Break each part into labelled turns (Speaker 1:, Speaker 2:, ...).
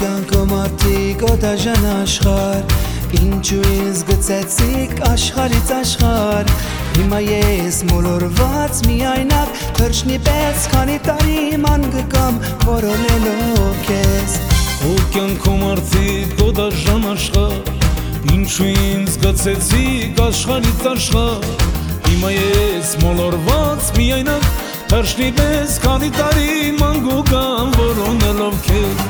Speaker 1: մարդիկ օդաժան աշխար Ինչու ինձ գծեցիք աշխարից աշխար Հիմա ես մոլորված միայնակ Թրջնի պես քանի տարի ման գկամ որոնելով քեզ
Speaker 2: Ու կյանքում արդիկ օդաժան աշխար Ինչու ինձ գցեցիք աշխարից աշխար Հիմա ես մոլորված միայնակ Թրջնի պես քանի տարի մանգուկան որոնելով քեզ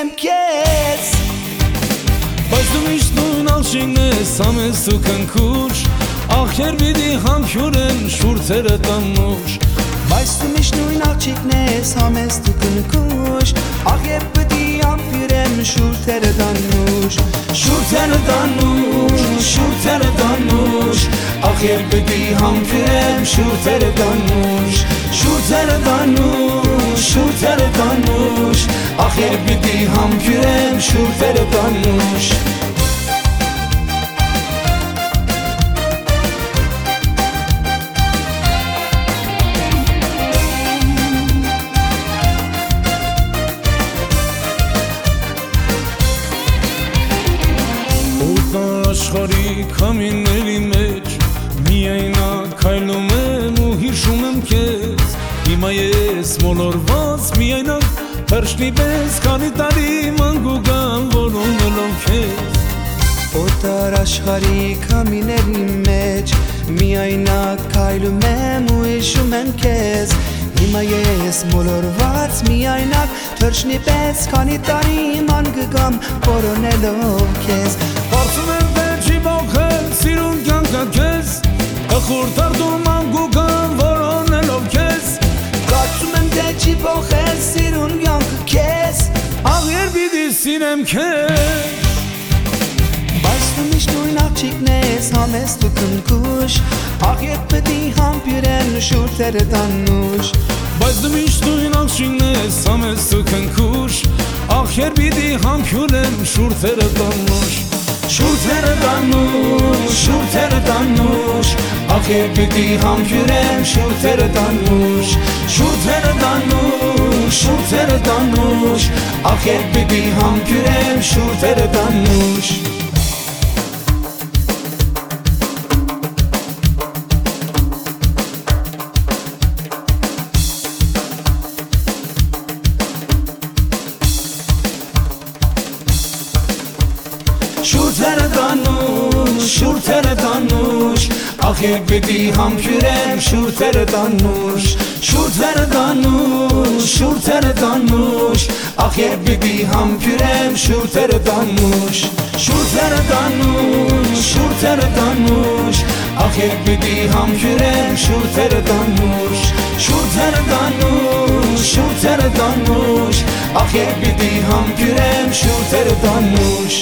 Speaker 1: սիրեմ քեզ
Speaker 2: Բայց դու միշտ նույն ալշինն ես ամես ու կնքուշ Ախեր պիտի համբյուրեն շուրթերը տանուշ
Speaker 1: Բայց դու միշտ նույն աղջիկն ես համես դու կնկուշ Ախ եւ պետք է ամփյուրեմ շուրթերը դանուշ Շուրթերը դանուշ, շուրթերը դանուշ Ախ եւ պետք է համբյուրեմ շուրթերը դանուշ դանուշ Ախ եւ պետք է համբյուրեմ շուրթերը դանուշ
Speaker 2: Ուտա աշխարի կամիների մեջ Միայն ակայլում եմ ու հիշում եմ քեզ Հիմա ես մոլորված միայնակ Հրշնի պես քանի տարի մանգուգան որոնելով քեզ
Speaker 1: Օտար աշխարի կամիների մեջ Միայնակ քայլում եմ ու հիշում եմ քեզ Հիմա ես մոլորված միայնակ Թրջնի պես քանի տարի ման գգամ որոնելով քեզ
Speaker 2: Կարծում եմ թե չի բոխել սիրուն կյանքը քեզ Խորտարդում սիրեմ քեզ
Speaker 1: Բայց դու միշտ նույն աղջիկն ես համես դու կնկուշ Աղ ետ պետի համբյուրեն շուրթերը տանուշ
Speaker 2: Բայց դու միշտ նույն աղջիկն ես ամես ու քնքուշ Ախեր պիտի համբյուրեմ շուրթերը տանուշ
Speaker 1: Շուրթերը տանուշ, շուրթերը տանուշ Աղ ետ պետի համբյուրեն շուրթերը տանուշ Շուրթերը տանուշ, շուրթերը տանուշ Աղ ետ պետի համբյուրեն շուրթերը տանուշ Շուրթերը տանուշ, շուրթերը տանուշ Ախ եկ պիտի համբյուրեմ շուրթերը տանուշ Շուրթերը տանուշ, շուրթերը տանուշ Ախ եկ պիտի համբյուրեմ շուրթերը տանուշ Շուրթերը տանուշ, շուրթերը տանուշ Ախ եկ պիտի համբյուրեմ շուրթերը տանուշ Շուրթերը տանուշ, շուրթերը տանուշ Ախ եկ պիտի համբյուրեմ շուրթերը տանուշ